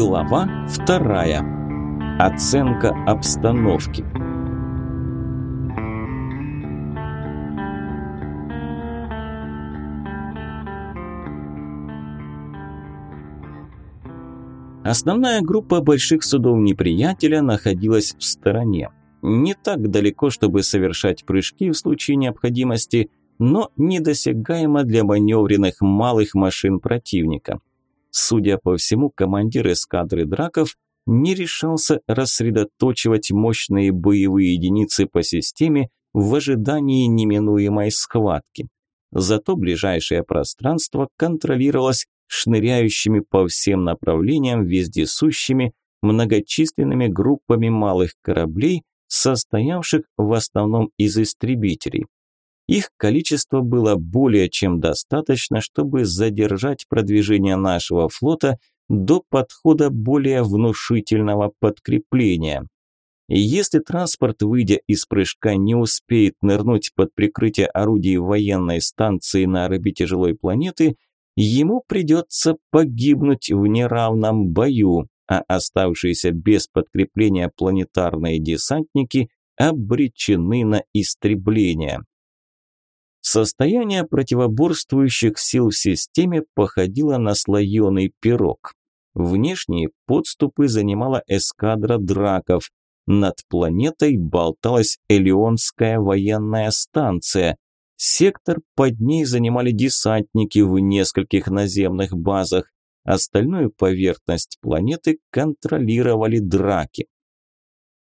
Глава вторая. Оценка обстановки. Основная группа больших судов неприятеля находилась в стороне. Не так далеко, чтобы совершать прыжки в случае необходимости, но недосягаемо для маневренных малых машин противника. Судя по всему, командир эскадры драков не решался рассредоточивать мощные боевые единицы по системе в ожидании неминуемой схватки. Зато ближайшее пространство контролировалось шныряющими по всем направлениям вездесущими многочисленными группами малых кораблей, состоявших в основном из истребителей. Их количество было более чем достаточно, чтобы задержать продвижение нашего флота до подхода более внушительного подкрепления. И если транспорт, выйдя из прыжка, не успеет нырнуть под прикрытие орудий военной станции на орбите жилой планеты, ему придется погибнуть в неравном бою, а оставшиеся без подкрепления планетарные десантники обречены на истребление. Состояние противоборствующих сил в системе походило на слоеный пирог. Внешние подступы занимала эскадра драков. Над планетой болталась Элеонская военная станция. Сектор под ней занимали десантники в нескольких наземных базах. Остальную поверхность планеты контролировали драки.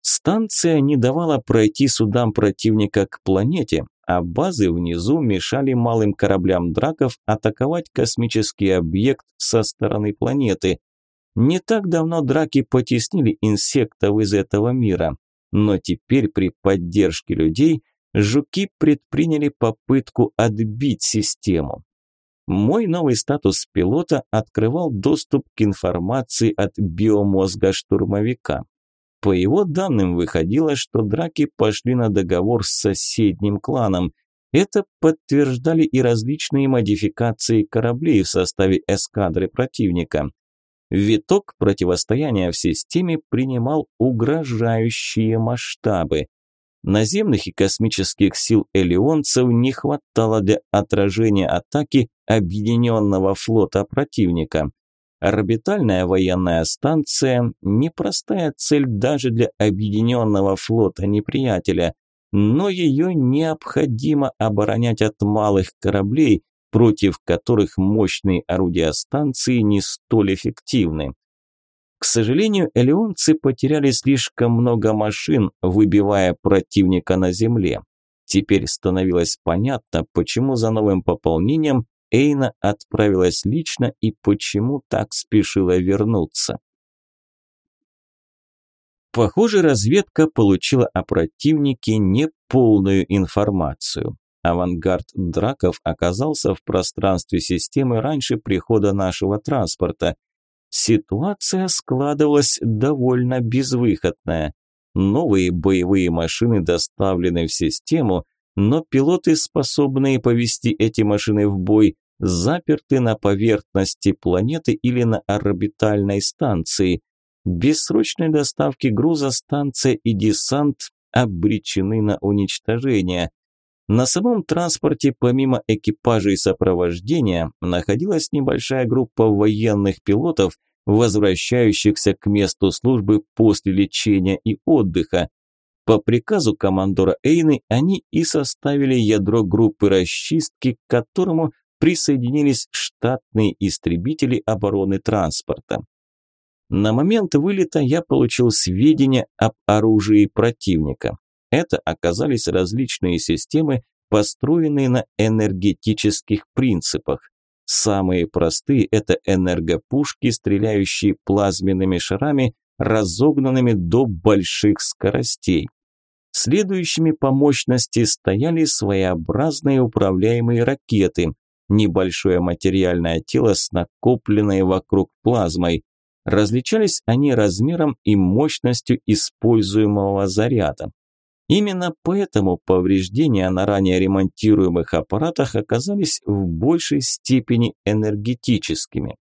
Станция не давала пройти судам противника к планете, а базы внизу мешали малым кораблям драков атаковать космический объект со стороны планеты. Не так давно драки потеснили инсектов из этого мира, но теперь при поддержке людей жуки предприняли попытку отбить систему. Мой новый статус пилота открывал доступ к информации от биомозга штурмовика. По его данным выходило, что драки пошли на договор с соседним кланом. Это подтверждали и различные модификации кораблей в составе эскадры противника. Виток противостояния в системе принимал угрожающие масштабы. Наземных и космических сил элеонцев не хватало для отражения атаки объединенного флота противника. Орбитальная военная станция – непростая цель даже для объединенного флота неприятеля, но ее необходимо оборонять от малых кораблей, против которых мощные орудия станции не столь эффективны. К сожалению, элеонцы потеряли слишком много машин, выбивая противника на земле. Теперь становилось понятно, почему за новым пополнением Эйна отправилась лично и почему так спешила вернуться. Похоже, разведка получила о противнике неполную информацию. Авангард драков оказался в пространстве системы раньше прихода нашего транспорта. Ситуация складывалась довольно безвыходная. Новые боевые машины доставлены в систему, но пилоты, способные повести эти машины в бой, заперты на поверхности планеты или на орбитальной станции. бессрочной доставки груза станция и десант обречены на уничтожение. На самом транспорте помимо экипажей сопровождения находилась небольшая группа военных пилотов, возвращающихся к месту службы после лечения и отдыха. По приказу командора Эйны они и составили ядро группы расчистки, к которому присоединились штатные истребители обороны транспорта. На момент вылета я получил сведения об оружии противника. Это оказались различные системы, построенные на энергетических принципах. Самые простые – это энергопушки, стреляющие плазменными шарами, разогнанными до больших скоростей. Следующими по мощности стояли своеобразные управляемые ракеты, небольшое материальное тело с накопленной вокруг плазмой. Различались они размером и мощностью используемого заряда. Именно поэтому повреждения на ранее ремонтируемых аппаратах оказались в большей степени энергетическими.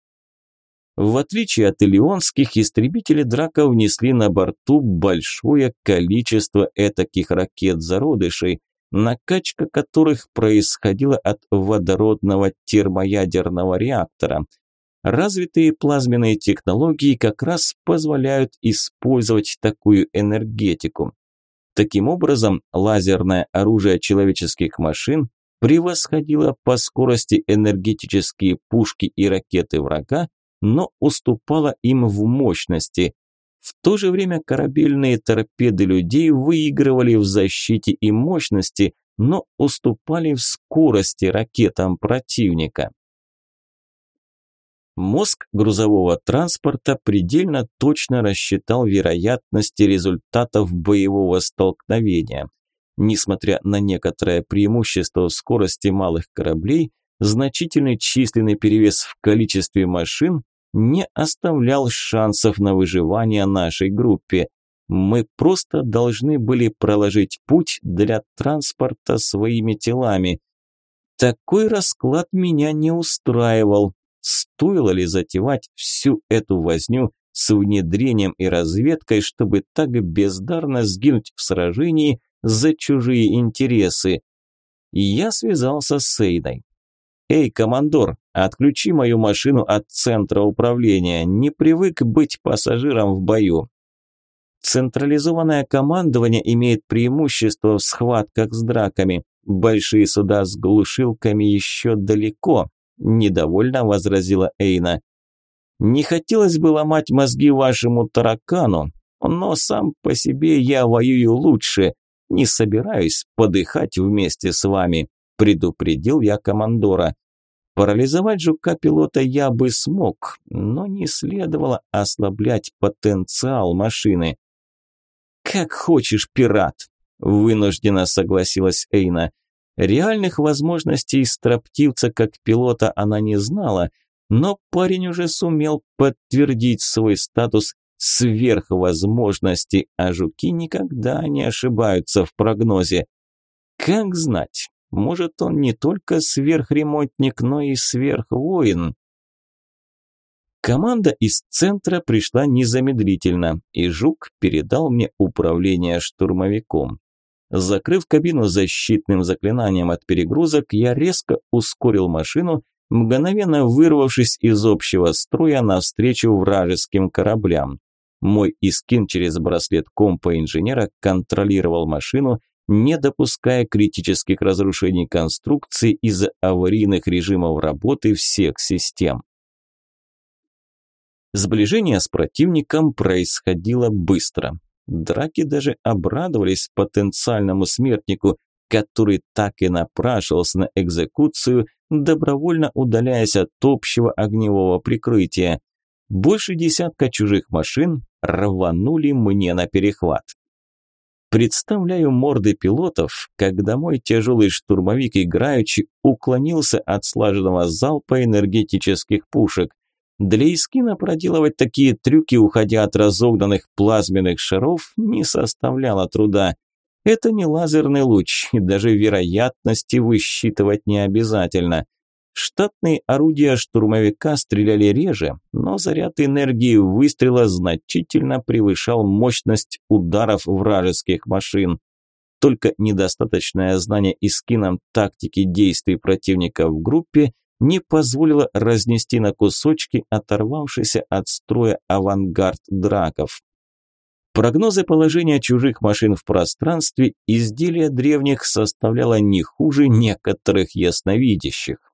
В отличие от элеонских, истребители драка внесли на борту большое количество этаких ракет-зародышей – накачка которых происходила от водородного термоядерного реактора. Развитые плазменные технологии как раз позволяют использовать такую энергетику. Таким образом, лазерное оружие человеческих машин превосходило по скорости энергетические пушки и ракеты врага, но уступало им в мощности. В то же время корабельные торпеды людей выигрывали в защите и мощности, но уступали в скорости ракетам противника. Мозг грузового транспорта предельно точно рассчитал вероятности результатов боевого столкновения. Несмотря на некоторое преимущество в скорости малых кораблей, значительный численный перевес в количестве машин не оставлял шансов на выживание нашей группе. Мы просто должны были проложить путь для транспорта своими телами. Такой расклад меня не устраивал. Стоило ли затевать всю эту возню с внедрением и разведкой, чтобы так бездарно сгинуть в сражении за чужие интересы? Я связался с Эйдой. «Эй, командор, Отключи мою машину от центра управления. Не привык быть пассажиром в бою. Централизованное командование имеет преимущество в схватках с драками. Большие суда с глушилками еще далеко, недовольно возразила Эйна. Не хотелось бы ломать мозги вашему таракану, но сам по себе я воюю лучше. Не собираюсь подыхать вместе с вами, предупредил я командора. Парализовать жука-пилота я бы смог, но не следовало ослаблять потенциал машины. «Как хочешь, пират!» – вынужденно согласилась Эйна. Реальных возможностей строптивца как пилота она не знала, но парень уже сумел подтвердить свой статус сверхвозможности, а жуки никогда не ошибаются в прогнозе. Как знать, может, он не только сверхремонтник, но и сверхвоин. Команда из центра пришла незамедлительно, и Жук передал мне управление штурмовиком. Закрыв кабину защитным заклинанием от перегрузок, я резко ускорил машину, мгновенно вырвавшись из общего строя навстречу вражеским кораблям. Мой искин через браслет компа инженера контролировал машину, не допуская критических разрушений конструкции из-за аварийных режимов работы всех систем. Сближение с противником происходило быстро. Драки даже обрадовались потенциальному смертнику, который так и напрашивался на экзекуцию, добровольно удаляясь от общего огневого прикрытия. Больше десятка чужих машин рванули мне на перехват. Представляю морды пилотов, когда мой тяжелый штурмовик играючи уклонился от слаженного залпа энергетических пушек. Для Искина проделывать такие трюки, уходя от разогнанных плазменных шаров, не составляло труда. Это не лазерный луч, и даже вероятности высчитывать не обязательно – Штатные орудия штурмовика стреляли реже, но заряд энергии выстрела значительно превышал мощность ударов вражеских машин. Только недостаточное знание и скином тактики действий противника в группе не позволило разнести на кусочки оторвавшийся от строя авангард драков. Прогнозы положения чужих машин в пространстве изделия древних составляло не хуже некоторых ясновидящих.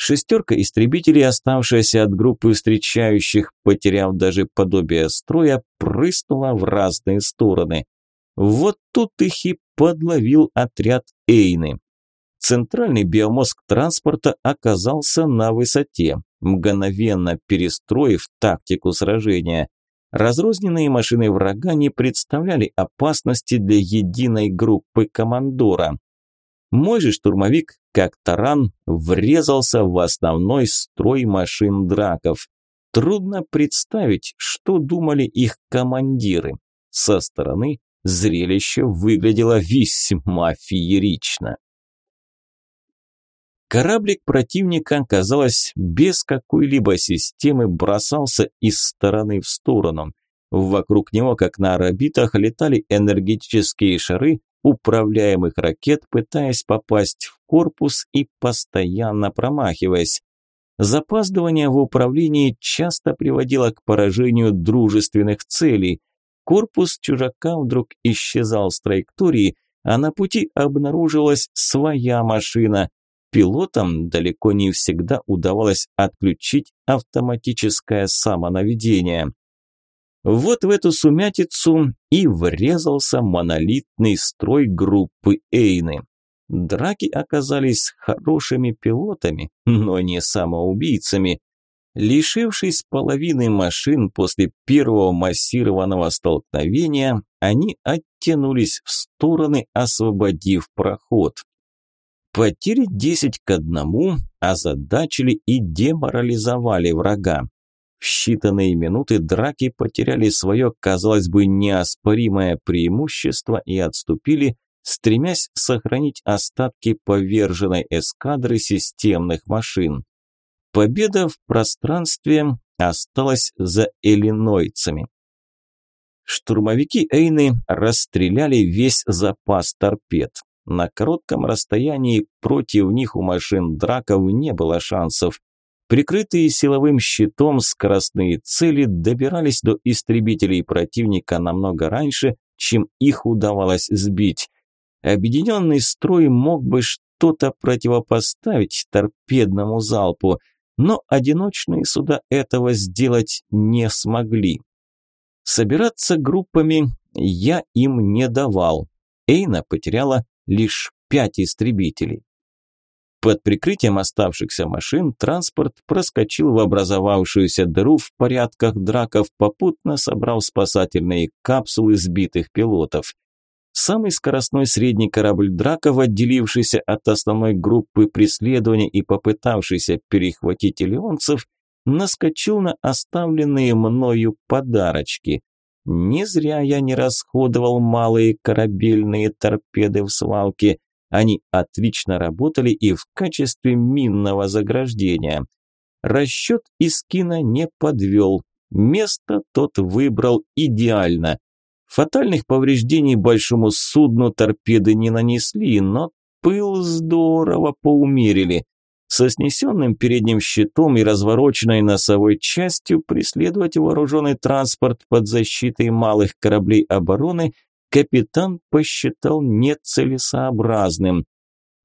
Шестерка истребителей, оставшаяся от группы встречающих, потеряв даже подобие строя, прыснула в разные стороны. Вот тут их и подловил отряд Эйны. Центральный биомозг транспорта оказался на высоте, мгновенно перестроив тактику сражения. Разрозненные машины врага не представляли опасности для единой группы командора. Мой же штурмовик, как таран, врезался в основной строй машин драков. Трудно представить, что думали их командиры. Со стороны зрелище выглядело весьма феерично. Кораблик противника, казалось, без какой-либо системы бросался из стороны в сторону. Вокруг него, как на орбитах, летали энергетические шары, управляемых ракет, пытаясь попасть в корпус и постоянно промахиваясь. Запаздывание в управлении часто приводило к поражению дружественных целей. Корпус чужака вдруг исчезал с траектории, а на пути обнаружилась своя машина. Пилотам далеко не всегда удавалось отключить автоматическое самонаведение. Вот в эту сумятицу и врезался монолитный строй группы Эйны. Драки оказались хорошими пилотами, но не самоубийцами. Лишившись половины машин после первого массированного столкновения, они оттянулись в стороны, освободив проход. Потери 10 к 1 озадачили и деморализовали врага. В считанные минуты драки потеряли свое, казалось бы, неоспоримое преимущество и отступили, стремясь сохранить остатки поверженной эскадры системных машин. Победа в пространстве осталась за эллинойцами. Штурмовики Эйны расстреляли весь запас торпед. На коротком расстоянии против них у машин драков не было шансов. Прикрытые силовым щитом скоростные цели добирались до истребителей противника намного раньше, чем их удавалось сбить. Объединенный строй мог бы что-то противопоставить торпедному залпу, но одиночные суда этого сделать не смогли. Собираться группами я им не давал. Эйна потеряла лишь пять истребителей. Под прикрытием оставшихся машин транспорт проскочил в образовавшуюся дыру в порядках драков, попутно собрал спасательные капсулы сбитых пилотов. Самый скоростной средний корабль драков, отделившийся от основной группы преследования и попытавшийся перехватить элеонцев, наскочил на оставленные мною подарочки. Не зря я не расходовал малые корабельные торпеды в свалке – они отлично работали и в качестве минного заграждения. Расчет Искина не подвел. Место тот выбрал идеально. Фатальных повреждений большому судну торпеды не нанесли, но пыл здорово поумерили. Со снесенным передним щитом и развороченной носовой частью преследовать вооруженный транспорт под защитой малых кораблей обороны – капитан посчитал нецелесообразным.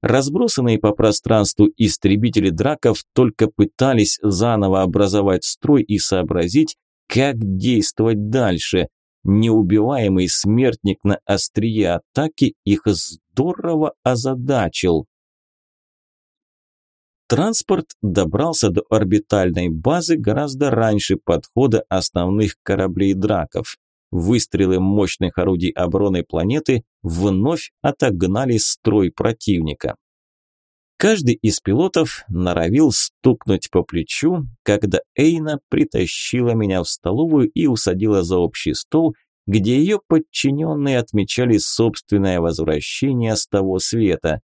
Разбросанные по пространству истребители драков только пытались заново образовать строй и сообразить, как действовать дальше. Неубиваемый смертник на острие атаки их здорово озадачил. Транспорт добрался до орбитальной базы гораздо раньше подхода основных кораблей драков. Выстрелы мощных орудий обороны планеты вновь отогнали строй противника. Каждый из пилотов норовил стукнуть по плечу, когда Эйна притащила меня в столовую и усадила за общий стол, где ее подчиненные отмечали собственное возвращение с того света.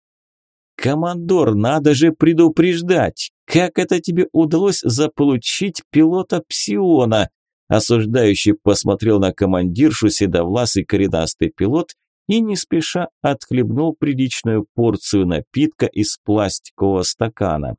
«Командор, надо же предупреждать! Как это тебе удалось заполучить пилота Псиона?» Осуждающий посмотрел на командиршу, седовласый коренастый пилот и не спеша отхлебнул приличную порцию напитка из пластикового стакана.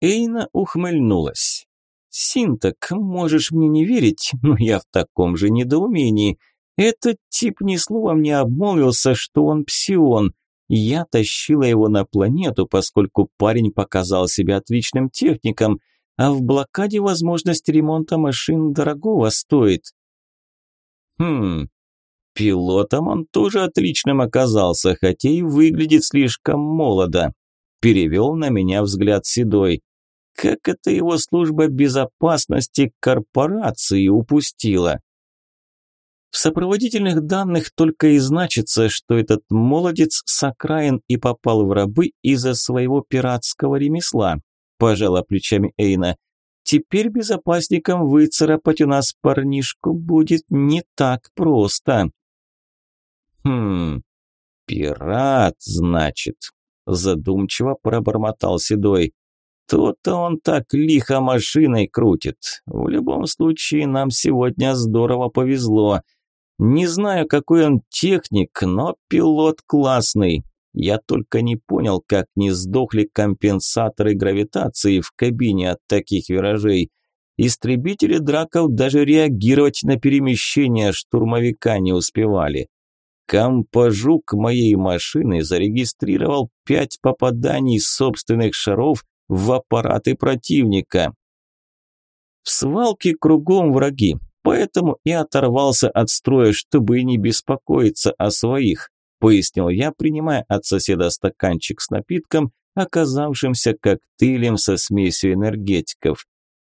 Эйна ухмыльнулась. «Синтак, можешь мне не верить, но я в таком же недоумении. Этот тип ни словом не обмолвился, что он псион. Я тащила его на планету, поскольку парень показал себя отличным техником». А в блокаде возможность ремонта машин дорогого стоит. Хм, пилотом он тоже отличным оказался, хотя и выглядит слишком молодо. Перевел на меня взгляд Седой. Как это его служба безопасности корпорации упустила? В сопроводительных данных только и значится, что этот молодец с окраин и попал в рабы из-за своего пиратского ремесла. – пожала плечами Эйна. «Теперь безопасником выцарапать у нас парнишку будет не так просто». «Хм, пират, значит», – задумчиво пробормотал Седой. «То-то он так лихо машиной крутит. В любом случае, нам сегодня здорово повезло. Не знаю, какой он техник, но пилот классный. Я только не понял, как не сдохли компенсаторы гравитации в кабине от таких виражей. Истребители драков даже реагировать на перемещение штурмовика не успевали. Компажук моей машины зарегистрировал пять попаданий собственных шаров в аппараты противника. В свалке кругом враги, поэтому и оторвался от строя, чтобы не беспокоиться о своих пояснил я, принимая от соседа стаканчик с напитком, оказавшимся коктейлем со смесью энергетиков.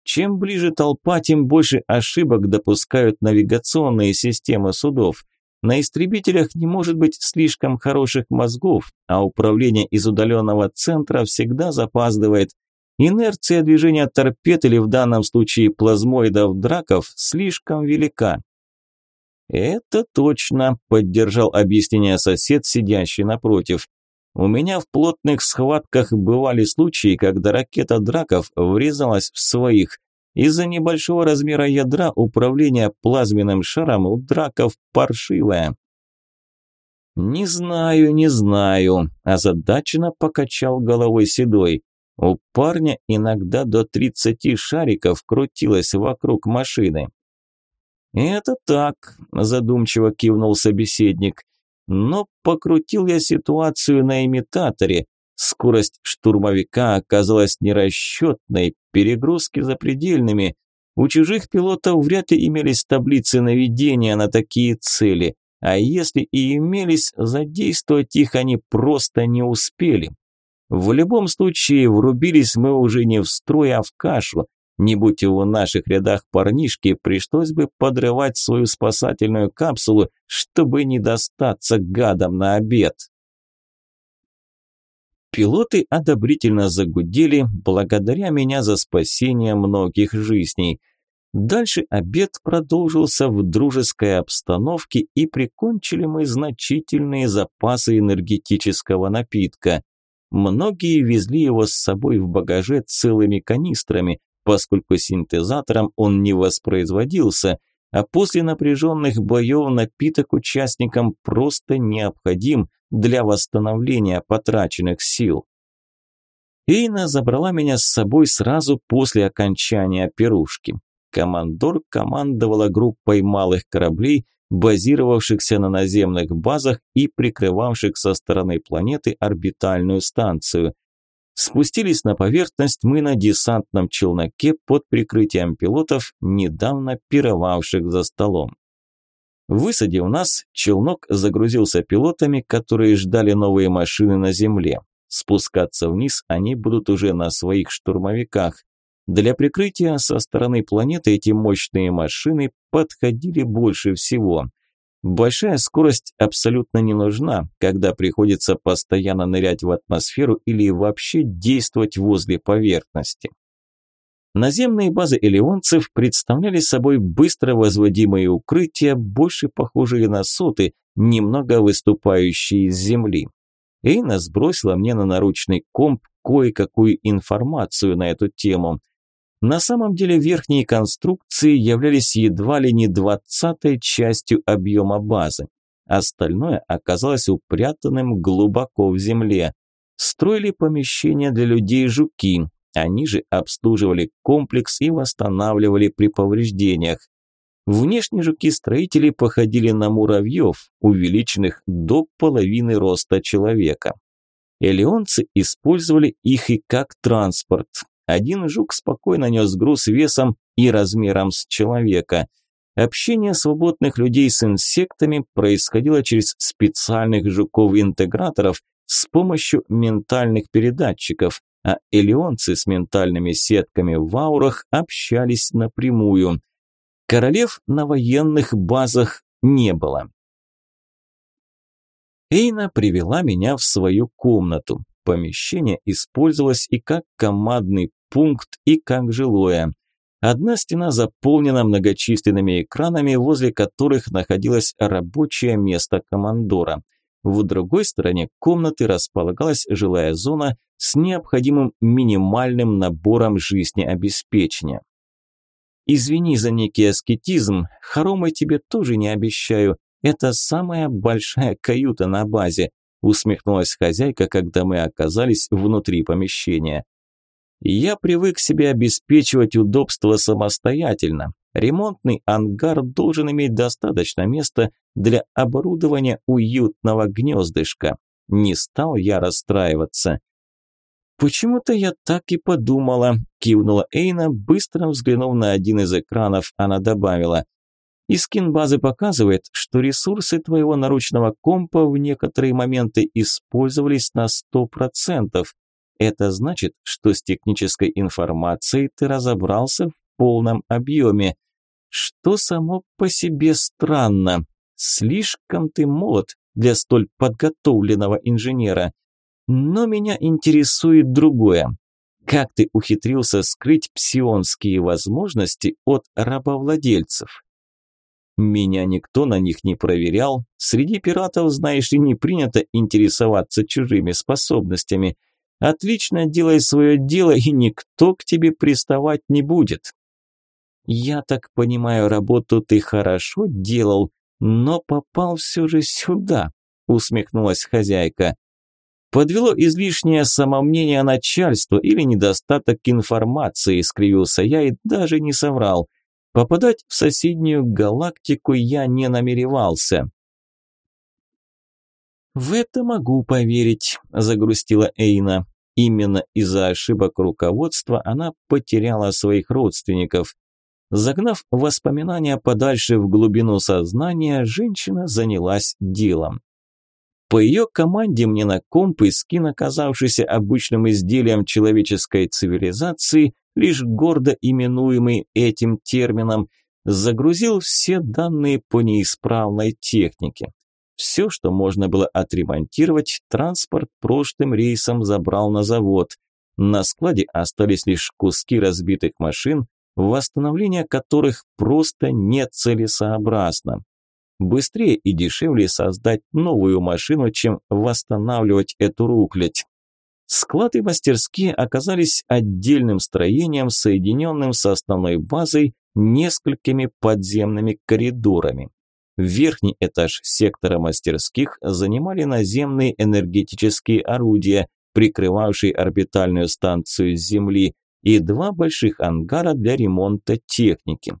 Чем ближе толпа, тем больше ошибок допускают навигационные системы судов. На истребителях не может быть слишком хороших мозгов, а управление из удаленного центра всегда запаздывает. Инерция движения торпед или в данном случае плазмоидов-драков слишком велика, «Это точно», – поддержал объяснение сосед, сидящий напротив. «У меня в плотных схватках бывали случаи, когда ракета драков врезалась в своих. Из-за небольшого размера ядра управление плазменным шаром у драков паршивое». «Не знаю, не знаю», – озадаченно покачал головой Седой. У парня иногда до 30 шариков крутилось вокруг машины. «Это так», – задумчиво кивнул собеседник. «Но покрутил я ситуацию на имитаторе. Скорость штурмовика оказалась нерасчетной, перегрузки запредельными. У чужих пилотов вряд ли имелись таблицы наведения на такие цели, а если и имелись, задействовать их они просто не успели. В любом случае, врубились мы уже не в строй, а в кашу, не будь его в наших рядах парнишки, пришлось бы подрывать свою спасательную капсулу, чтобы не достаться гадам на обед. Пилоты одобрительно загудели, благодаря меня за спасение многих жизней. Дальше обед продолжился в дружеской обстановке и прикончили мы значительные запасы энергетического напитка. Многие везли его с собой в багаже целыми канистрами, поскольку синтезатором он не воспроизводился, а после напряженных боев напиток участникам просто необходим для восстановления потраченных сил. Эйна забрала меня с собой сразу после окончания пирушки. Командор командовала группой малых кораблей, базировавшихся на наземных базах и прикрывавших со стороны планеты орбитальную станцию. Спустились на поверхность мы на десантном челноке под прикрытием пилотов, недавно пировавших за столом. Высадив нас, челнок загрузился пилотами, которые ждали новые машины на земле. Спускаться вниз они будут уже на своих штурмовиках. Для прикрытия со стороны планеты эти мощные машины подходили больше всего – Большая скорость абсолютно не нужна, когда приходится постоянно нырять в атмосферу или вообще действовать возле поверхности. Наземные базы элеонцев представляли собой быстро возводимые укрытия, больше похожие на соты, немного выступающие из земли. Эйна сбросила мне на наручный комп кое-какую информацию на эту тему – на самом деле верхние конструкции являлись едва ли не двадцатой частью объема базы. Остальное оказалось упрятанным глубоко в земле. Строили помещения для людей жуки. Они же обслуживали комплекс и восстанавливали при повреждениях. Внешне жуки-строители походили на муравьев, увеличенных до половины роста человека. Элеонцы использовали их и как транспорт. Один жук спокойно нес груз весом и размером с человека. Общение свободных людей с инсектами происходило через специальных жуков-интеграторов с помощью ментальных передатчиков, а элеонцы с ментальными сетками в аурах общались напрямую. Королев на военных базах не было. Эйна привела меня в свою комнату. Помещение использовалось и как командный пункт, и как жилое. Одна стена заполнена многочисленными экранами, возле которых находилось рабочее место командора. В другой стороне комнаты располагалась жилая зона с необходимым минимальным набором жизнеобеспечения. «Извини за некий аскетизм, хоромы тебе тоже не обещаю. Это самая большая каюта на базе усмехнулась хозяйка, когда мы оказались внутри помещения. Я привык себе обеспечивать удобство самостоятельно. Ремонтный ангар должен иметь достаточно места для оборудования уютного гнездышка. Не стал я расстраиваться. «Почему-то я так и подумала», – кивнула Эйна, быстро взглянув на один из экранов, она добавила. И скин базы показывает, что ресурсы твоего наручного компа в некоторые моменты использовались на 100%. Это значит, что с технической информацией ты разобрался в полном объеме, что само по себе странно. Слишком ты молод для столь подготовленного инженера. Но меня интересует другое. Как ты ухитрился скрыть псионские возможности от рабовладельцев? Меня никто на них не проверял. Среди пиратов, знаешь ли, не принято интересоваться чужими способностями. Отлично делай свое дело, и никто к тебе приставать не будет. Я так понимаю, работу ты хорошо делал, но попал все же сюда, усмехнулась хозяйка. Подвело излишнее самомнение начальства или недостаток информации, скривился я и даже не соврал – Попадать в соседнюю галактику я не намеревался. «В это могу поверить», – загрустила Эйна. Именно из-за ошибок руководства она потеряла своих родственников. Загнав воспоминания подальше в глубину сознания, женщина занялась делом. По ее команде мне на комп и скин, оказавшийся обычным изделием человеческой цивилизации, лишь гордо именуемый этим термином, загрузил все данные по неисправной технике. Все, что можно было отремонтировать, транспорт прошлым рейсом забрал на завод. На складе остались лишь куски разбитых машин, восстановление которых просто нецелесообразно. Быстрее и дешевле создать новую машину, чем восстанавливать эту рухлядь. Склады и мастерские оказались отдельным строением, соединенным с основной базой несколькими подземными коридорами. Верхний этаж сектора мастерских занимали наземные энергетические орудия, прикрывавшие орбитальную станцию Земли, и два больших ангара для ремонта техники.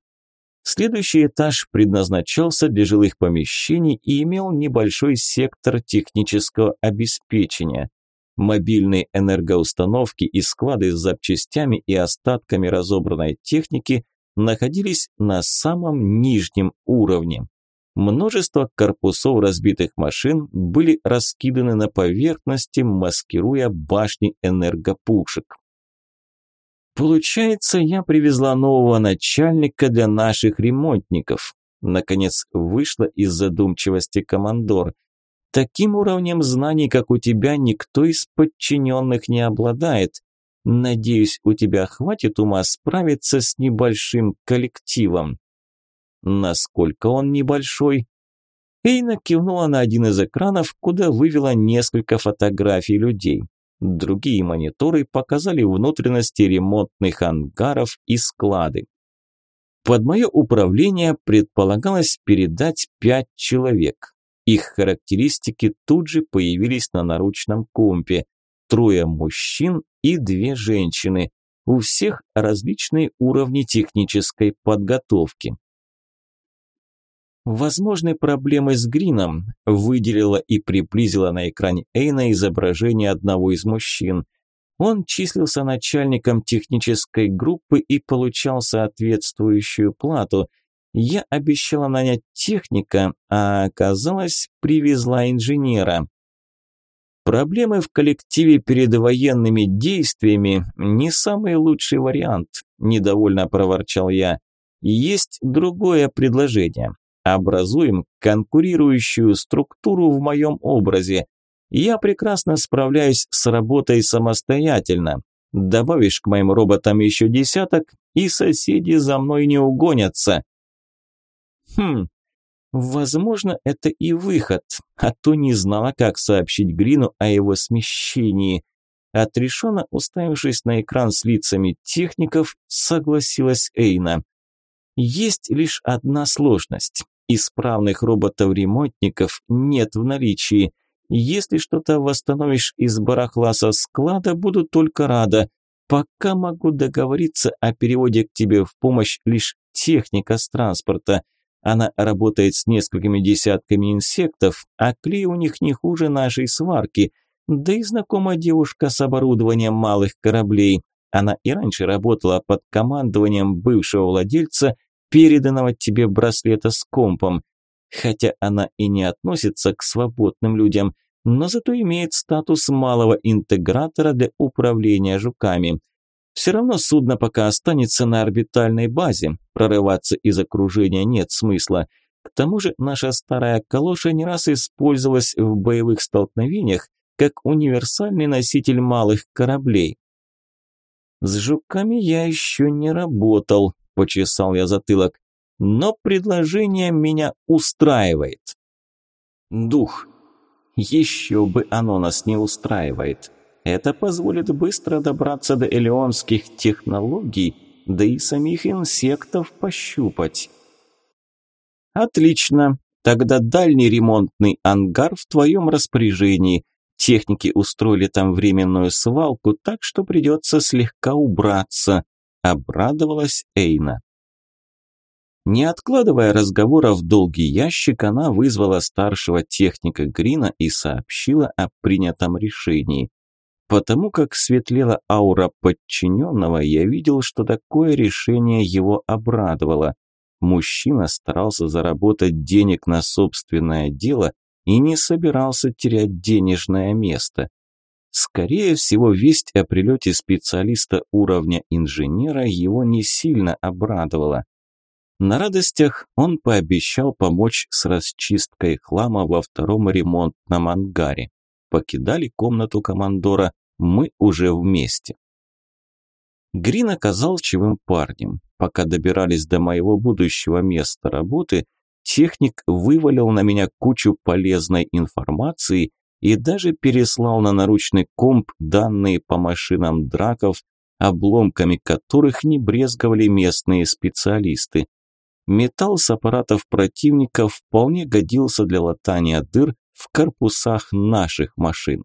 Следующий этаж предназначался для жилых помещений и имел небольшой сектор технического обеспечения – Мобильные энергоустановки и склады с запчастями и остатками разобранной техники находились на самом нижнем уровне. Множество корпусов разбитых машин были раскиданы на поверхности, маскируя башни энергопушек. Получается, я привезла нового начальника для наших ремонтников. Наконец вышла из задумчивости командор. Таким уровнем знаний, как у тебя, никто из подчиненных не обладает. Надеюсь, у тебя хватит ума справиться с небольшим коллективом. Насколько он небольшой? Эйна кивнула на один из экранов, куда вывела несколько фотографий людей. Другие мониторы показали внутренности ремонтных ангаров и склады. Под мое управление предполагалось передать пять человек. Их характеристики тут же появились на наручном компе. Трое мужчин и две женщины. У всех различные уровни технической подготовки. Возможной проблемой с Грином выделила и приблизила на экране Эйна изображение одного из мужчин. Он числился начальником технической группы и получал соответствующую плату – я обещала нанять техника, а оказалось, привезла инженера. Проблемы в коллективе перед военными действиями не самый лучший вариант, недовольно проворчал я. Есть другое предложение. Образуем конкурирующую структуру в моем образе. Я прекрасно справляюсь с работой самостоятельно. Добавишь к моим роботам еще десяток, и соседи за мной не угонятся. Хм, возможно, это и выход, а то не знала, как сообщить Грину о его смещении. Отрешенно уставившись на экран с лицами техников, согласилась Эйна. Есть лишь одна сложность. Исправных роботов-ремонтников нет в наличии. Если что-то восстановишь из барахла со склада, буду только рада. Пока могу договориться о переводе к тебе в помощь лишь техника с транспорта. Она работает с несколькими десятками инсектов, а клей у них не хуже нашей сварки. Да и знакома девушка с оборудованием малых кораблей. Она и раньше работала под командованием бывшего владельца, переданного тебе браслета с компом. Хотя она и не относится к свободным людям, но зато имеет статус малого интегратора для управления жуками – все равно судно пока останется на орбитальной базе, прорываться из окружения нет смысла. К тому же наша старая калоша не раз использовалась в боевых столкновениях как универсальный носитель малых кораблей. С жуками я еще не работал, почесал я затылок, но предложение меня устраивает. Дух. Еще бы оно нас не устраивает. Это позволит быстро добраться до элеонских технологий, да и самих инсектов пощупать. Отлично. Тогда дальний ремонтный ангар в твоем распоряжении. Техники устроили там временную свалку, так что придется слегка убраться. Обрадовалась Эйна. Не откладывая разговора в долгий ящик, она вызвала старшего техника Грина и сообщила о принятом решении. Потому как светлела аура подчиненного, я видел, что такое решение его обрадовало. Мужчина старался заработать денег на собственное дело и не собирался терять денежное место. Скорее всего, весть о прилете специалиста уровня инженера его не сильно обрадовала. На радостях он пообещал помочь с расчисткой хлама во втором ремонтном ангаре. Покидали комнату командора мы уже вместе. Грин оказал чевым парнем. Пока добирались до моего будущего места работы, техник вывалил на меня кучу полезной информации и даже переслал на наручный комп данные по машинам драков, обломками которых не брезговали местные специалисты. Металл с аппаратов противника вполне годился для латания дыр в корпусах наших машин.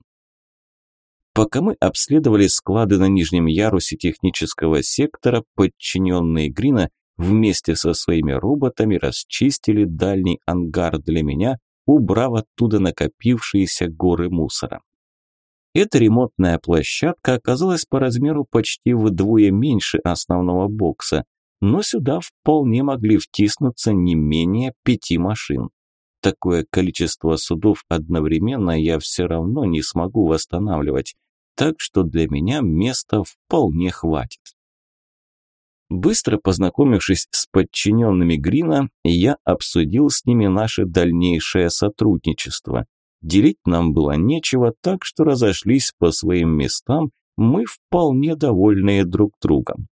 Пока мы обследовали склады на нижнем ярусе технического сектора, подчиненные Грина вместе со своими роботами расчистили дальний ангар для меня, убрав оттуда накопившиеся горы мусора. Эта ремонтная площадка оказалась по размеру почти вдвое меньше основного бокса, но сюда вполне могли втиснуться не менее пяти машин. Такое количество судов одновременно я все равно не смогу восстанавливать так что для меня места вполне хватит. Быстро познакомившись с подчиненными Грина, я обсудил с ними наше дальнейшее сотрудничество. Делить нам было нечего, так что разошлись по своим местам, мы вполне довольные друг другом.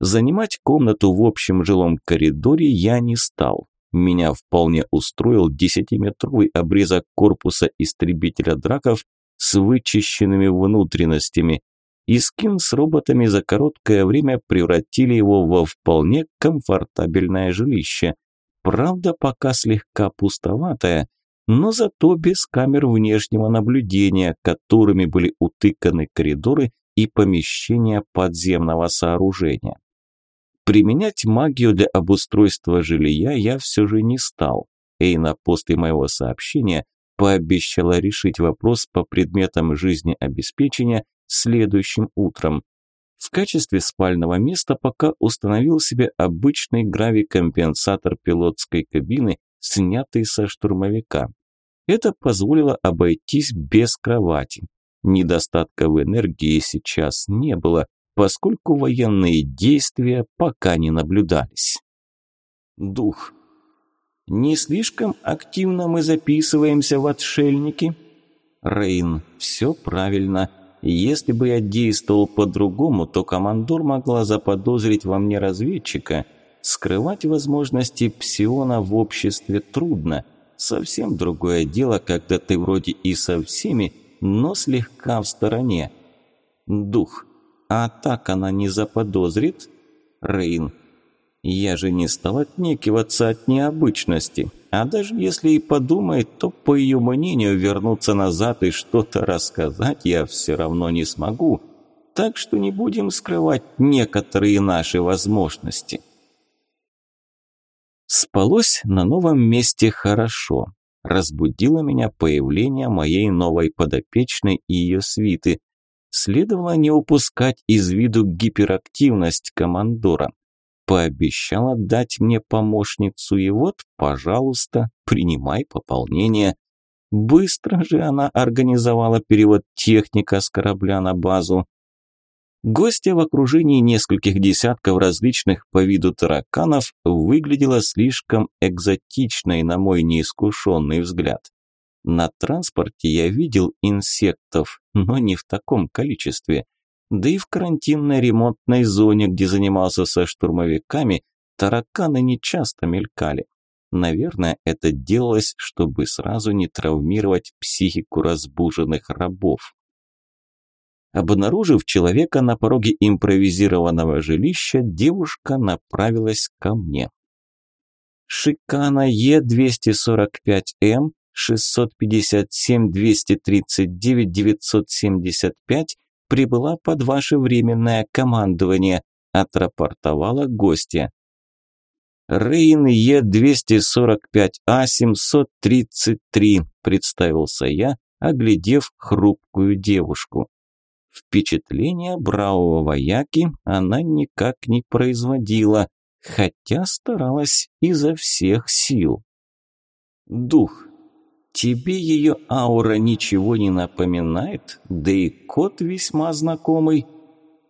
Занимать комнату в общем жилом коридоре я не стал. Меня вполне устроил десятиметровый обрезок корпуса истребителя драков с вычищенными внутренностями, и скин с роботами за короткое время превратили его во вполне комфортабельное жилище. Правда, пока слегка пустоватое, но зато без камер внешнего наблюдения, которыми были утыканы коридоры и помещения подземного сооружения. Применять магию для обустройства жилья я все же не стал. Эйна после моего сообщения пообещала решить вопрос по предметам жизнеобеспечения следующим утром. В качестве спального места пока установил себе обычный гравикомпенсатор пилотской кабины, снятый со штурмовика. Это позволило обойтись без кровати. Недостатка в энергии сейчас не было, поскольку военные действия пока не наблюдались. Дух не слишком активно мы записываемся в отшельники. Рейн, все правильно. Если бы я действовал по-другому, то командор могла заподозрить во мне разведчика. Скрывать возможности псиона в обществе трудно. Совсем другое дело, когда ты вроде и со всеми, но слегка в стороне. Дух. А так она не заподозрит? Рейн. Я же не стал отнекиваться от необычности, а даже если и подумает, то, по ее мнению, вернуться назад и что-то рассказать я все равно не смогу, так что не будем скрывать некоторые наши возможности. Спалось на новом месте хорошо. Разбудило меня появление моей новой подопечной и ее свиты. Следовало не упускать из виду гиперактивность командора пообещала дать мне помощницу, и вот, пожалуйста, принимай пополнение. Быстро же она организовала перевод техника с корабля на базу. Гостья в окружении нескольких десятков различных по виду тараканов выглядела слишком экзотичной на мой неискушенный взгляд. На транспорте я видел инсектов, но не в таком количестве – да и в карантинной ремонтной зоне, где занимался со штурмовиками, тараканы нечасто мелькали. Наверное, это делалось, чтобы сразу не травмировать психику разбуженных рабов. Обнаружив человека на пороге импровизированного жилища, девушка направилась ко мне. Шикана Е245М 657-239-975 прибыла под ваше временное командование», – отрапортовала гостья. «Рейн Е-245А-733», – представился я, оглядев хрупкую девушку. Впечатления бравого вояки она никак не производила, хотя старалась изо всех сил. Дух Тебе ее аура ничего не напоминает, да и кот весьма знакомый.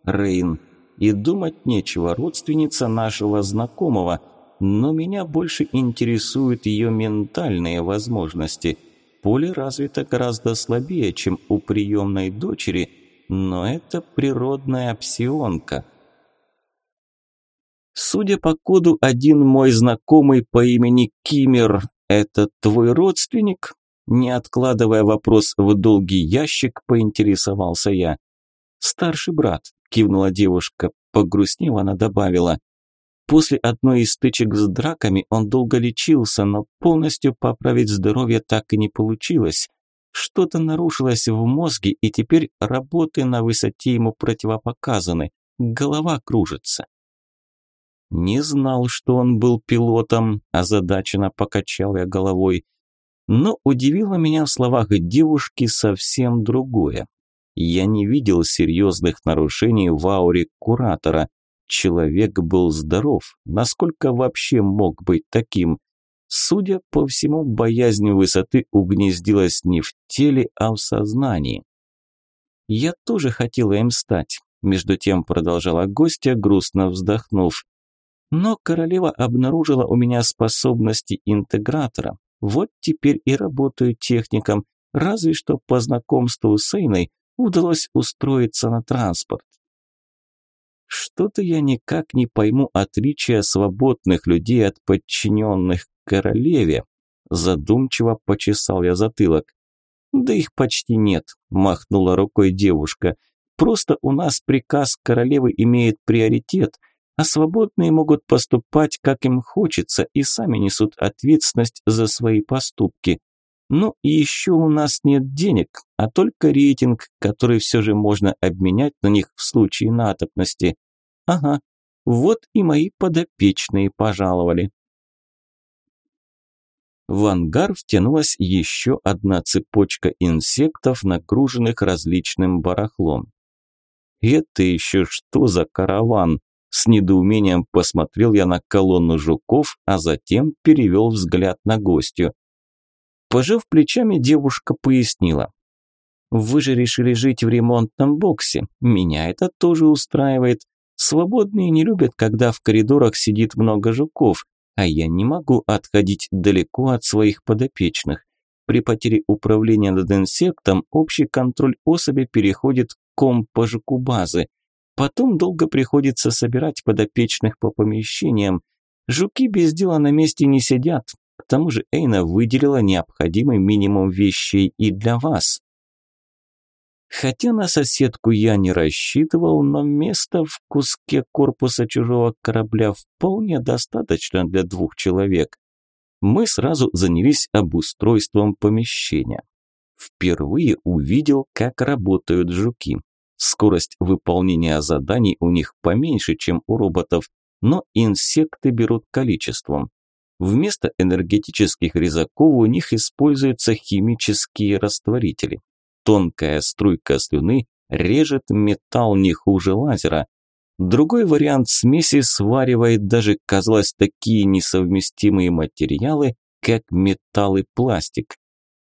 Рейн, и думать нечего, родственница нашего знакомого, но меня больше интересуют ее ментальные возможности. Поле развито гораздо слабее, чем у приемной дочери, но это природная псионка. Судя по коду, один мой знакомый по имени Кимер «Это твой родственник?» Не откладывая вопрос в долгий ящик, поинтересовался я. «Старший брат», – кивнула девушка. Погрустнев, она добавила. «После одной из стычек с драками он долго лечился, но полностью поправить здоровье так и не получилось. Что-то нарушилось в мозге, и теперь работы на высоте ему противопоказаны. Голова кружится. Не знал, что он был пилотом, а озадаченно покачал я головой. Но удивило меня в словах девушки совсем другое. Я не видел серьезных нарушений в ауре куратора. Человек был здоров, насколько вообще мог быть таким. Судя по всему, боязнь высоты угнездилась не в теле, а в сознании. Я тоже хотела им стать, между тем продолжала гостья, грустно вздохнув. Но королева обнаружила у меня способности интегратора. Вот теперь и работаю техником, разве что по знакомству с Эйной удалось устроиться на транспорт. Что-то я никак не пойму отличия свободных людей от подчиненных королеве. Задумчиво почесал я затылок. Да их почти нет, махнула рукой девушка. Просто у нас приказ королевы имеет приоритет, а свободные могут поступать, как им хочется, и сами несут ответственность за свои поступки. Ну и еще у нас нет денег, а только рейтинг, который все же можно обменять на них в случае натопности. Ага, вот и мои подопечные пожаловали. В ангар втянулась еще одна цепочка инсектов, нагруженных различным барахлом. Это еще что за караван? С недоумением посмотрел я на колонну жуков, а затем перевел взгляд на гостью. Пожив плечами, девушка пояснила. «Вы же решили жить в ремонтном боксе. Меня это тоже устраивает. Свободные не любят, когда в коридорах сидит много жуков, а я не могу отходить далеко от своих подопечных. При потере управления над инсектом общий контроль особи переходит к компажуку базы – Потом долго приходится собирать подопечных по помещениям. Жуки без дела на месте не сидят. К тому же Эйна выделила необходимый минимум вещей и для вас. Хотя на соседку я не рассчитывал, но места в куске корпуса чужого корабля вполне достаточно для двух человек. Мы сразу занялись обустройством помещения. Впервые увидел, как работают жуки. Скорость выполнения заданий у них поменьше, чем у роботов, но инсекты берут количеством. Вместо энергетических резаков у них используются химические растворители. Тонкая струйка слюны режет металл не хуже лазера. Другой вариант смеси сваривает даже, казалось, такие несовместимые материалы, как металл и пластик.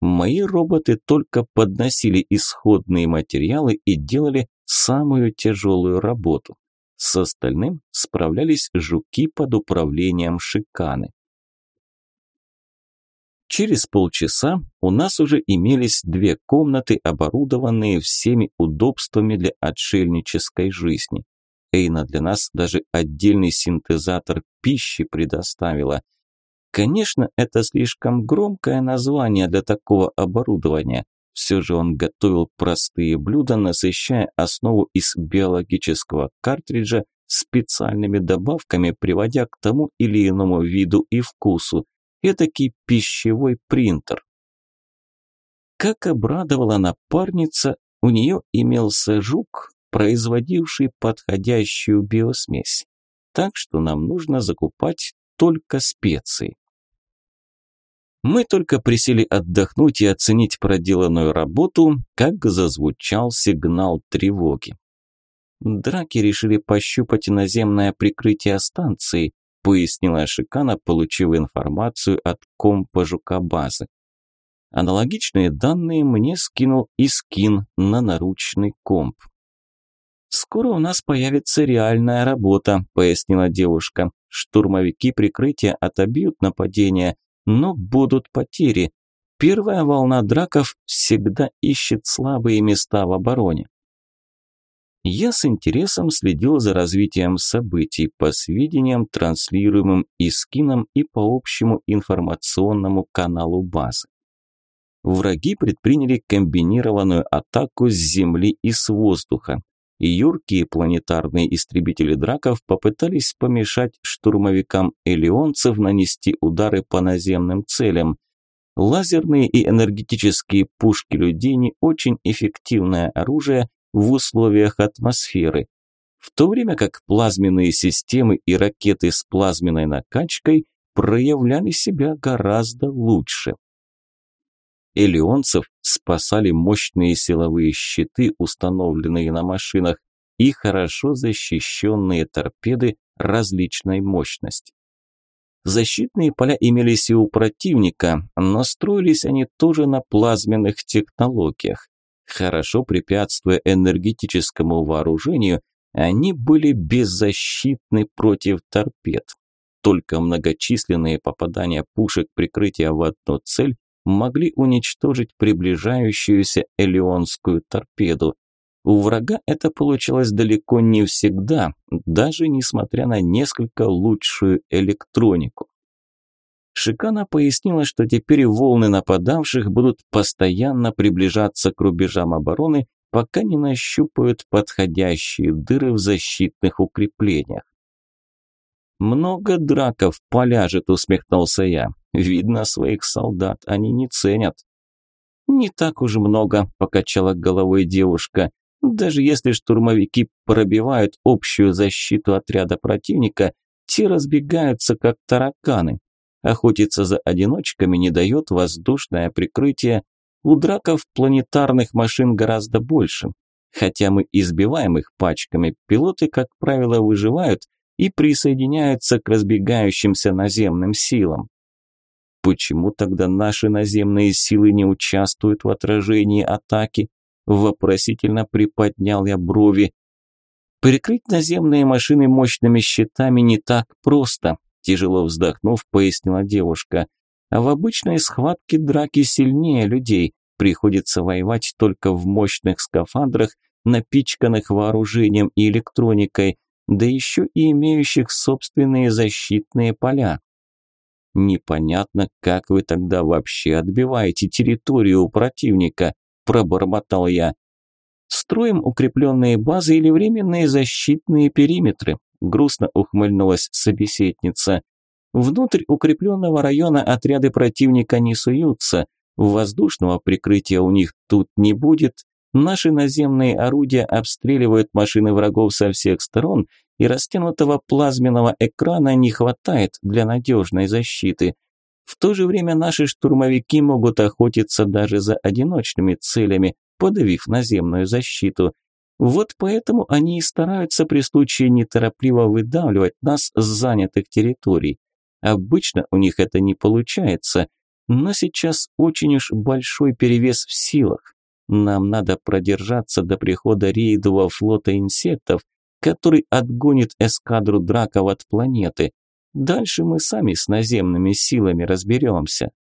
Мои роботы только подносили исходные материалы и делали самую тяжелую работу. С остальным справлялись жуки под управлением Шиканы. Через полчаса у нас уже имелись две комнаты, оборудованные всеми удобствами для отшельнической жизни. Эйна для нас даже отдельный синтезатор пищи предоставила. Конечно, это слишком громкое название для такого оборудования. Все же он готовил простые блюда, насыщая основу из биологического картриджа специальными добавками, приводя к тому или иному виду и вкусу. Этакий пищевой принтер. Как обрадовала напарница, у нее имелся жук, производивший подходящую биосмесь. Так что нам нужно закупать только специи. Мы только присели отдохнуть и оценить проделанную работу, как зазвучал сигнал тревоги. Драки решили пощупать наземное прикрытие станции, пояснила Шикана, получив информацию от компа жукобазы. Аналогичные данные мне скинул и скин на наручный комп. «Скоро у нас появится реальная работа», – пояснила девушка. «Штурмовики прикрытия отобьют нападение, но будут потери. Первая волна драков всегда ищет слабые места в обороне. Я с интересом следил за развитием событий по сведениям, транслируемым и скином, и по общему информационному каналу базы. Враги предприняли комбинированную атаку с земли и с воздуха и юркие планетарные истребители драков попытались помешать штурмовикам элеонцев нанести удары по наземным целям. Лазерные и энергетические пушки людей не очень эффективное оружие в условиях атмосферы, в то время как плазменные системы и ракеты с плазменной накачкой проявляли себя гораздо лучше элеонцев спасали мощные силовые щиты, установленные на машинах, и хорошо защищенные торпеды различной мощности. Защитные поля имелись и у противника, но строились они тоже на плазменных технологиях. Хорошо препятствуя энергетическому вооружению, они были беззащитны против торпед. Только многочисленные попадания пушек прикрытия в одну цель могли уничтожить приближающуюся элеонскую торпеду. У врага это получилось далеко не всегда, даже несмотря на несколько лучшую электронику. Шикана пояснила, что теперь волны нападавших будут постоянно приближаться к рубежам обороны, пока не нащупают подходящие дыры в защитных укреплениях. «Много драков поляжет», – усмехнулся я. Видно, своих солдат они не ценят. «Не так уж много», – покачала головой девушка. «Даже если штурмовики пробивают общую защиту отряда противника, те разбегаются, как тараканы. Охотиться за одиночками не дает воздушное прикрытие. У драков планетарных машин гораздо больше. Хотя мы избиваем их пачками, пилоты, как правило, выживают и присоединяются к разбегающимся наземным силам. Почему тогда наши наземные силы не участвуют в отражении атаки? Вопросительно приподнял я брови. Прикрыть наземные машины мощными щитами не так просто, тяжело вздохнув, пояснила девушка. А в обычной схватке драки сильнее людей. Приходится воевать только в мощных скафандрах, напичканных вооружением и электроникой, да еще и имеющих собственные защитные поля. «Непонятно, как вы тогда вообще отбиваете территорию у противника», – пробормотал я. «Строим укрепленные базы или временные защитные периметры», – грустно ухмыльнулась собеседница. «Внутрь укрепленного района отряды противника не суются, воздушного прикрытия у них тут не будет, Наши наземные орудия обстреливают машины врагов со всех сторон и растянутого плазменного экрана не хватает для надежной защиты. В то же время наши штурмовики могут охотиться даже за одиночными целями, подавив наземную защиту. Вот поэтому они и стараются при случае неторопливо выдавливать нас с занятых территорий. Обычно у них это не получается, но сейчас очень уж большой перевес в силах. Нам надо продержаться до прихода рейдового флота инсектов, который отгонит эскадру драков от планеты. Дальше мы сами с наземными силами разберемся.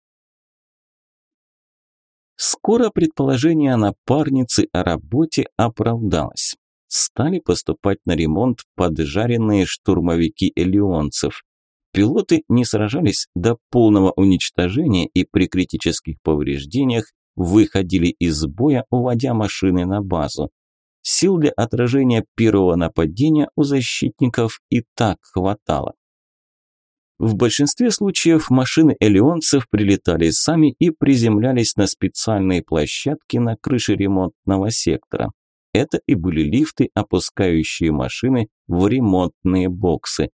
Скоро предположение напарницы о работе оправдалось. Стали поступать на ремонт поджаренные штурмовики элеонцев. Пилоты не сражались до полного уничтожения и при критических повреждениях выходили из боя, уводя машины на базу. Сил для отражения первого нападения у защитников и так хватало. В большинстве случаев машины элеонцев прилетали сами и приземлялись на специальные площадки на крыше ремонтного сектора. Это и были лифты, опускающие машины в ремонтные боксы.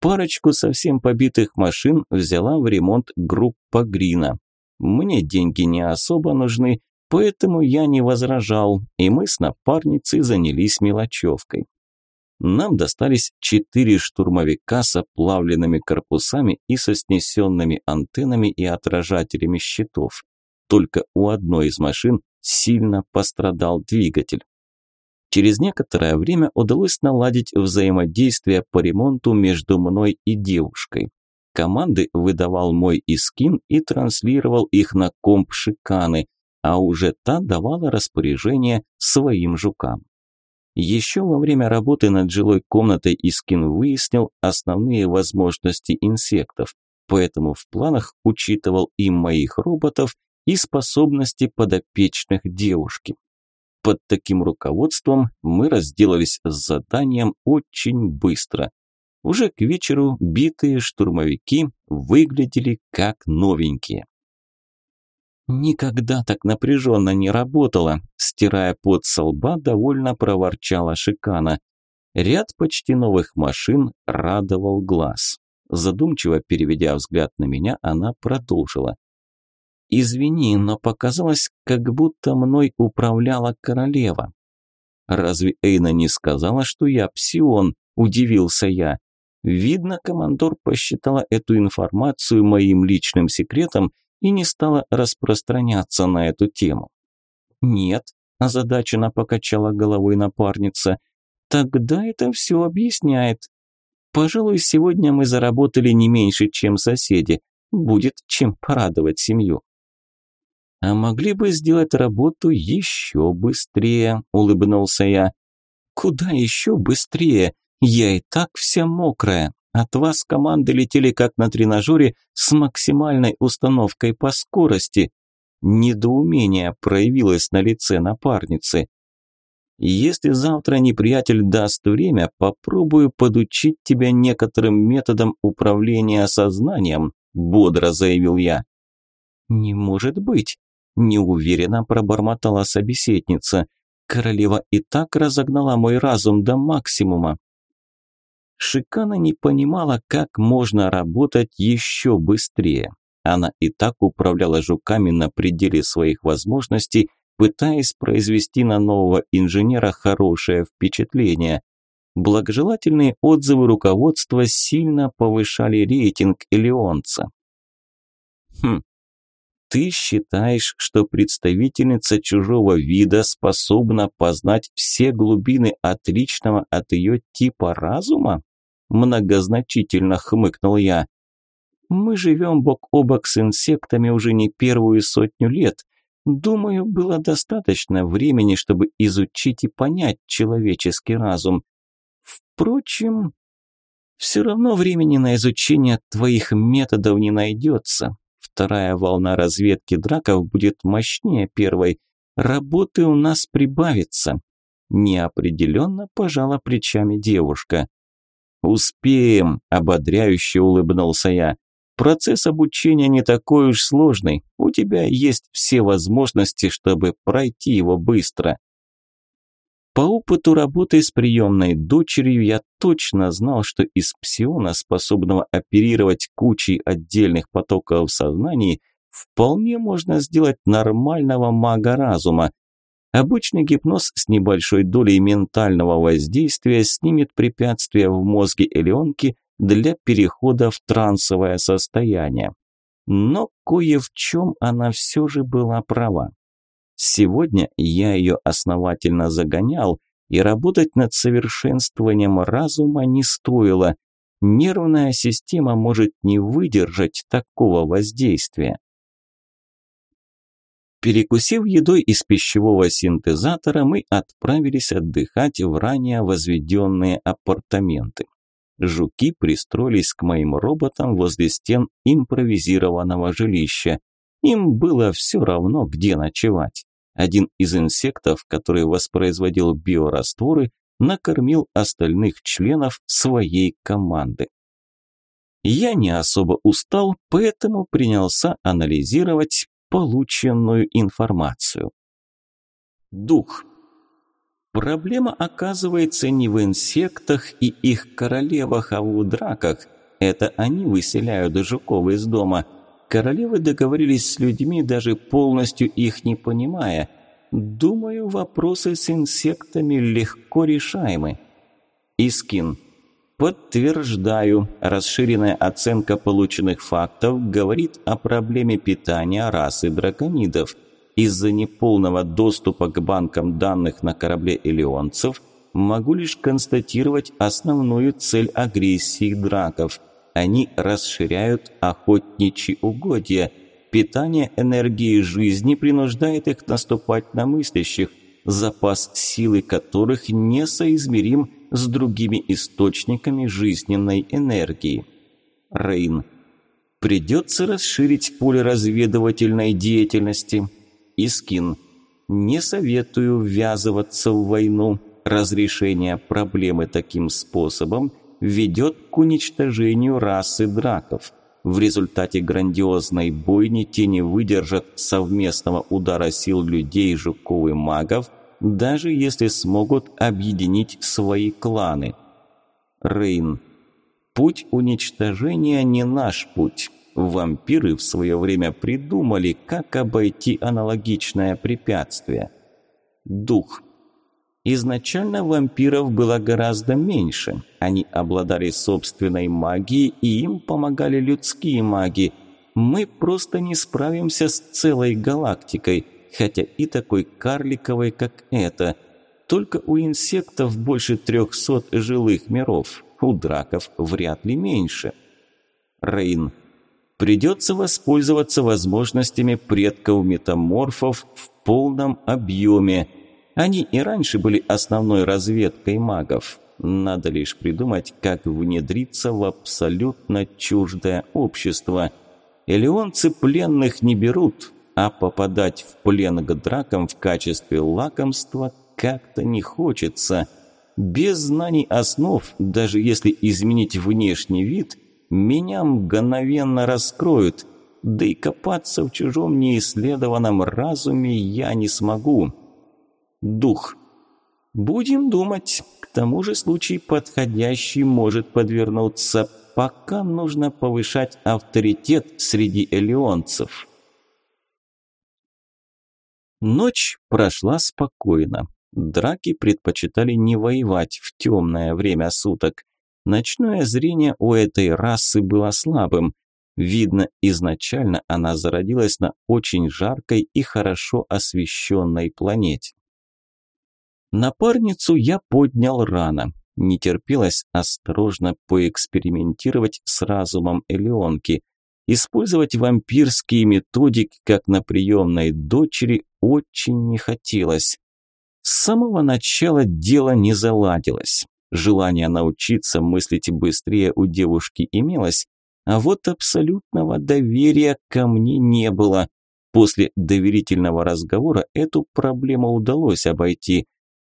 Парочку совсем побитых машин взяла в ремонт группа Грина. Мне деньги не особо нужны, Поэтому я не возражал, и мы с напарницей занялись мелочевкой. Нам достались четыре штурмовика с оплавленными корпусами и со снесенными антеннами и отражателями щитов. Только у одной из машин сильно пострадал двигатель. Через некоторое время удалось наладить взаимодействие по ремонту между мной и девушкой. Команды выдавал мой Искин и транслировал их на комп Шиканы, а уже та давала распоряжение своим жукам. Еще во время работы над жилой комнатой Искин выяснил основные возможности инсектов, поэтому в планах учитывал и моих роботов, и способности подопечных девушки. Под таким руководством мы разделались с заданием очень быстро. Уже к вечеру битые штурмовики выглядели как новенькие. Никогда так напряженно не работала, стирая под со довольно проворчала Шикана. Ряд почти новых машин радовал глаз. Задумчиво переведя взгляд на меня, она продолжила. «Извини, но показалось, как будто мной управляла королева». «Разве Эйна не сказала, что я псион?» – удивился я. Видно, командор посчитала эту информацию моим личным секретом и не стала распространяться на эту тему. «Нет», – озадаченно покачала головой напарница, – «тогда это все объясняет. Пожалуй, сегодня мы заработали не меньше, чем соседи. Будет чем порадовать семью». «А могли бы сделать работу еще быстрее», – улыбнулся я. «Куда еще быстрее? Я и так вся мокрая». От вас команды летели как на тренажере с максимальной установкой по скорости. Недоумение проявилось на лице напарницы. Если завтра неприятель даст время, попробую подучить тебя некоторым методом управления сознанием, бодро заявил я. Не может быть, неуверенно пробормотала собеседница. Королева и так разогнала мой разум до максимума. Шикана не понимала, как можно работать еще быстрее. Она и так управляла жуками на пределе своих возможностей, пытаясь произвести на нового инженера хорошее впечатление. Благожелательные отзывы руководства сильно повышали рейтинг Элеонца. Хм, ты считаешь, что представительница чужого вида способна познать все глубины отличного от ее типа разума? Многозначительно хмыкнул я. Мы живем бок о бок с инсектами уже не первую сотню лет. Думаю, было достаточно времени, чтобы изучить и понять человеческий разум. Впрочем, все равно времени на изучение твоих методов не найдется. Вторая волна разведки драков будет мощнее первой. Работы у нас прибавится. Неопределенно пожала плечами девушка. «Успеем», – ободряюще улыбнулся я. «Процесс обучения не такой уж сложный. У тебя есть все возможности, чтобы пройти его быстро». По опыту работы с приемной дочерью я точно знал, что из псиона, способного оперировать кучей отдельных потоков сознаний, вполне можно сделать нормального мага разума, Обычный гипноз с небольшой долей ментального воздействия снимет препятствия в мозге Элеонки для перехода в трансовое состояние. Но кое в чем она все же была права. Сегодня я ее основательно загонял, и работать над совершенствованием разума не стоило. Нервная система может не выдержать такого воздействия. Перекусив едой из пищевого синтезатора, мы отправились отдыхать в ранее возведенные апартаменты. Жуки пристроились к моим роботам возле стен импровизированного жилища. Им было все равно, где ночевать. Один из инсектов, который воспроизводил биорастворы, накормил остальных членов своей команды. Я не особо устал, поэтому принялся анализировать полученную информацию. Дух. Проблема оказывается не в инсектах и их королевах, а в драках. Это они выселяют жуков из дома. Королевы договорились с людьми, даже полностью их не понимая. Думаю, вопросы с инсектами легко решаемы. Искин. Подтверждаю, расширенная оценка полученных фактов говорит о проблеме питания расы драконидов. Из-за неполного доступа к банкам данных на корабле элеонцев могу лишь констатировать основную цель агрессии драков. Они расширяют охотничьи угодья. Питание энергии жизни принуждает их наступать на мыслящих, запас силы которых несоизмерим с другими источниками жизненной энергии. Рейн. Придется расширить поле разведывательной деятельности. Искин. Не советую ввязываться в войну. Разрешение проблемы таким способом ведет к уничтожению расы драков. В результате грандиозной бойни тени выдержат совместного удара сил людей, жуков и магов – даже если смогут объединить свои кланы. Рейн. Путь уничтожения не наш путь. Вампиры в свое время придумали, как обойти аналогичное препятствие. Дух. Изначально вампиров было гораздо меньше. Они обладали собственной магией, и им помогали людские маги. Мы просто не справимся с целой галактикой хотя и такой карликовой, как эта. Только у инсектов больше трехсот жилых миров, у драков вряд ли меньше. Рейн. Придется воспользоваться возможностями предков метаморфов в полном объеме. Они и раньше были основной разведкой магов. Надо лишь придумать, как внедриться в абсолютно чуждое общество. Элеонцы пленных не берут, а попадать в плен к дракам в качестве лакомства как-то не хочется. Без знаний основ, даже если изменить внешний вид, меня мгновенно раскроют, да и копаться в чужом неисследованном разуме я не смогу. Дух. Будем думать, к тому же случай подходящий может подвернуться, пока нужно повышать авторитет среди элеонцев». Ночь прошла спокойно. Драки предпочитали не воевать в темное время суток. Ночное зрение у этой расы было слабым. Видно, изначально она зародилась на очень жаркой и хорошо освещенной планете. Напарницу я поднял рано. Не терпелось осторожно поэкспериментировать с разумом Элеонки. Использовать вампирские методики, как на приемной дочери, очень не хотелось. С самого начала дело не заладилось. Желание научиться мыслить быстрее у девушки имелось, а вот абсолютного доверия ко мне не было. После доверительного разговора эту проблему удалось обойти.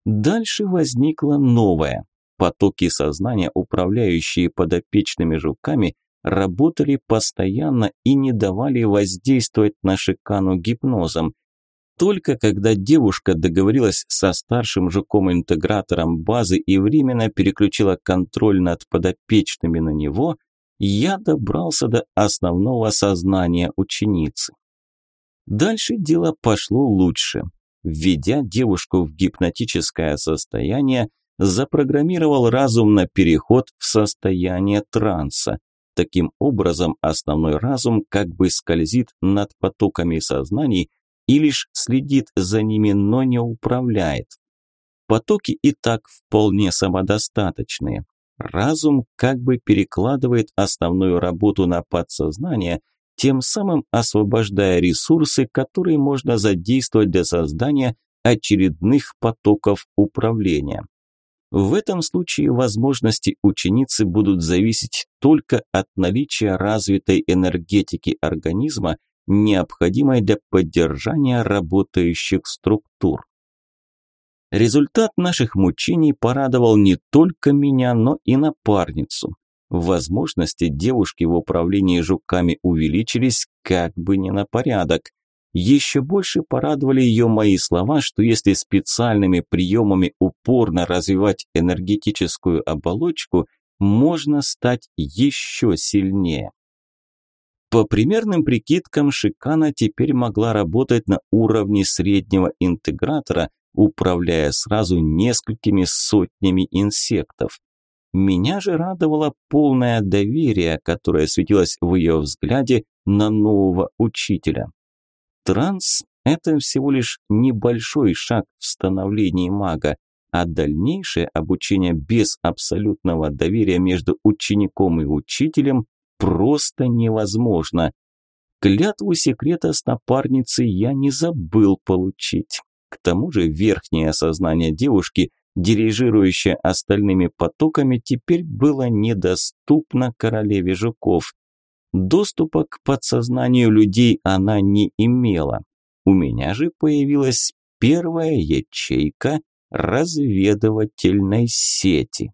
Дальше возникла новая. Потоки сознания, управляющие подопечными жуками, работали постоянно и не давали воздействовать на Шикану гипнозом – только когда девушка договорилась со старшим жуком-интегратором базы и временно переключила контроль над подопечными на него, я добрался до основного сознания ученицы. Дальше дело пошло лучше. Введя девушку в гипнотическое состояние, запрограммировал разум на переход в состояние транса. Таким образом, основной разум как бы скользит над потоками сознаний, и лишь следит за ними, но не управляет. Потоки и так вполне самодостаточные. Разум как бы перекладывает основную работу на подсознание, тем самым освобождая ресурсы, которые можно задействовать для создания очередных потоков управления. В этом случае возможности ученицы будут зависеть только от наличия развитой энергетики организма, необходимой для поддержания работающих структур. Результат наших мучений порадовал не только меня, но и напарницу. Возможности девушки в управлении жуками увеличились как бы не на порядок. Еще больше порадовали ее мои слова, что если специальными приемами упорно развивать энергетическую оболочку, можно стать еще сильнее. По примерным прикидкам, Шикана теперь могла работать на уровне среднего интегратора, управляя сразу несколькими сотнями инсектов. Меня же радовало полное доверие, которое светилось в ее взгляде на нового учителя. Транс – это всего лишь небольшой шаг в становлении мага, а дальнейшее обучение без абсолютного доверия между учеником и учителем просто невозможно. Клятву секрета с напарницей я не забыл получить. К тому же верхнее сознание девушки, дирижирующее остальными потоками, теперь было недоступно королеве жуков. Доступа к подсознанию людей она не имела. У меня же появилась первая ячейка разведывательной сети.